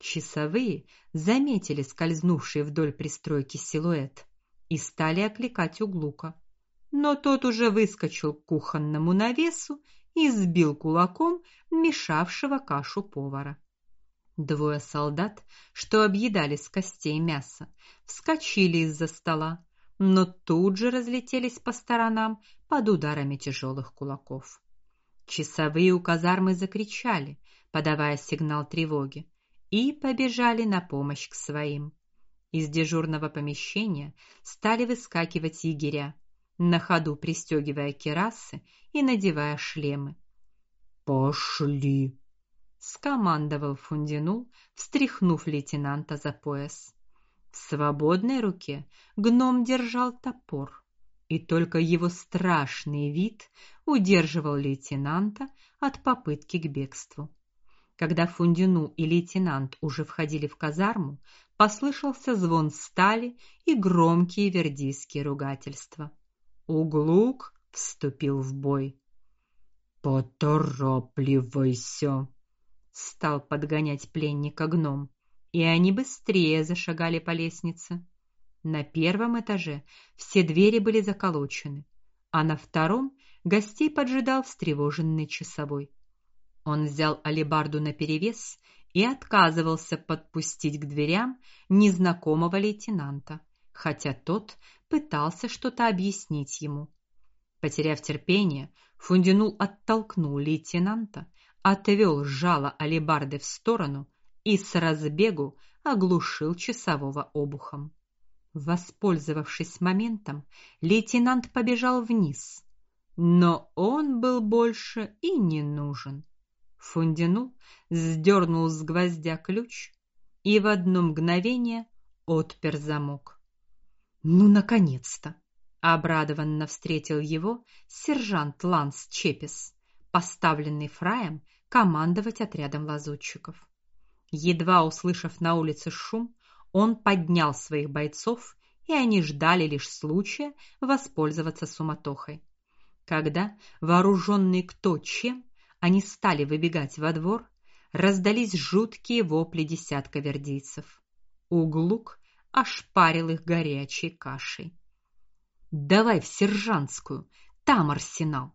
Часовые заметили скользнувший вдоль пристройки силуэт и стали окликать Углука. Но тот уже выскочил к кухонному навесу и сбил кулаком мешавшего кашу повара. Двое солдат, что объедали с костей мясо, вскочили из-за стола, но тут же разлетелись по сторонам под ударами тяжелых кулаков. Часовые у казармы закричали, подавая сигнал тревоги, и побежали на помощь к своим. Из дежурного помещения стали выскакивать егеря, на ходу пристегивая кирасы и надевая шлемы. Пошли, скомандовал Фундинул, встряхнув лейтенанта за пояс. В свободной руке гном держал топор, и только его страшный вид удерживал лейтенанта от попытки к бегству. Когда Фундину и лейтенант уже входили в казарму, послышался звон стали и громкие вердийские ругательства. Углук вступил в бой. Поторапливайся, стал подгонять пленника гном, и они быстрее зашагали по лестнице. На первом этаже все двери были заколочены, а на втором гостей поджидал встревоженный часовой. Он взял алебарду наперевес и отказывался подпустить к дверям незнакомого лейтенанта, хотя тот пытался что-то объяснить ему. Потеряв терпение, Фундинул оттолкнул лейтенанта, отвел жало алебарды в сторону и с разбегу оглушил часового обухом. Воспользовавшись моментом, лейтенант побежал вниз, но он был больше и не нужен. Фундину сдернул с гвоздя ключ и в одно мгновение отпер замок. Ну наконец-то, обрадованно встретил его сержант Ланс Чепис, поставленный фраем командовать отрядом лазутчиков. Едва услышав на улице шум, он поднял своих бойцов, и они ждали лишь случая воспользоваться суматохой. Когда вооруженные кто чем они стали выбегать во двор, раздались жуткие вопли десятка вердийцев. Углук ошпарил их горячей кашей. Давай в сержантскую, там арсенал,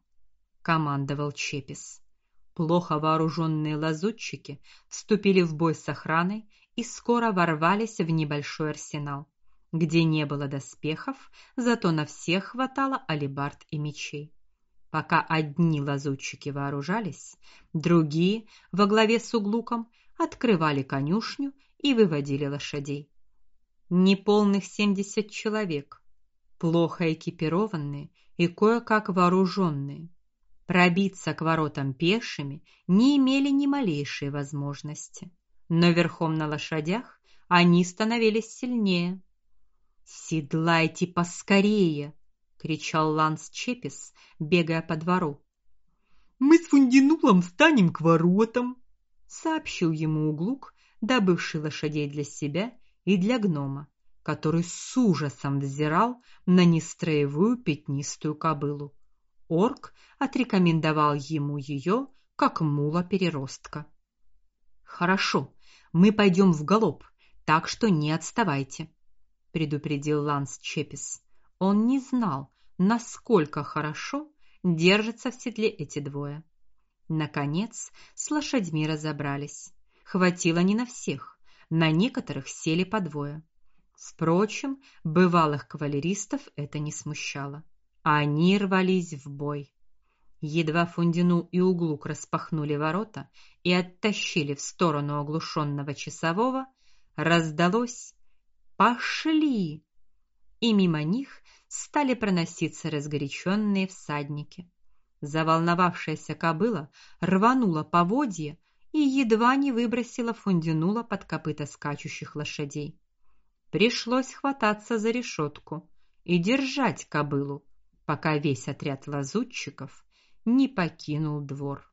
командовал Чепис. Плохо вооруженные лазутчики вступили в бой с охраной и скоро ворвались в небольшой арсенал, где не было доспехов, зато на всех хватало алебард и мечей. Пока одни лазутчики вооружались, другие во главе с Углуком открывали конюшню и выводили лошадей. Неполных семьдесят человек, плохо экипированные и кое-как вооруженные, пробиться к воротам пешими не имели ни малейшей возможности, но верхом на лошадях они становились сильнее. Седлайте поскорее, кричал Ланс Чепис, бегая по двору. Мы с Фундинулом встанем к воротам, сообщил ему Углук, добывший лошадей для себя и для гнома, который с ужасом взирал на нестроевую пятнистую кобылу. Орк отрекомендовал ему ее как мула-переростка. Хорошо, мы пойдем в галоп, так что не отставайте, предупредил Ланс Чепис. Он не знал, насколько хорошо держатся в седле эти двое. Наконец, с лошадьми разобрались. Хватило не на всех, на некоторых сели по двое. Впрочем, бывалых кавалеристов это не смущало. Они рвались в бой. Едва Фундину и Углук распахнули ворота и оттащили в сторону оглушенного часового, раздалось: "Пошли!" И мимо них стали проноситься разгоряченные всадники. Заволновавшаяся кобыла рванула поводья и едва не выбросила Фундинула под копыта скачущих лошадей. Пришлось хвататься за решетку и держать кобылу, пока весь отряд лазутчиков не покинул двор.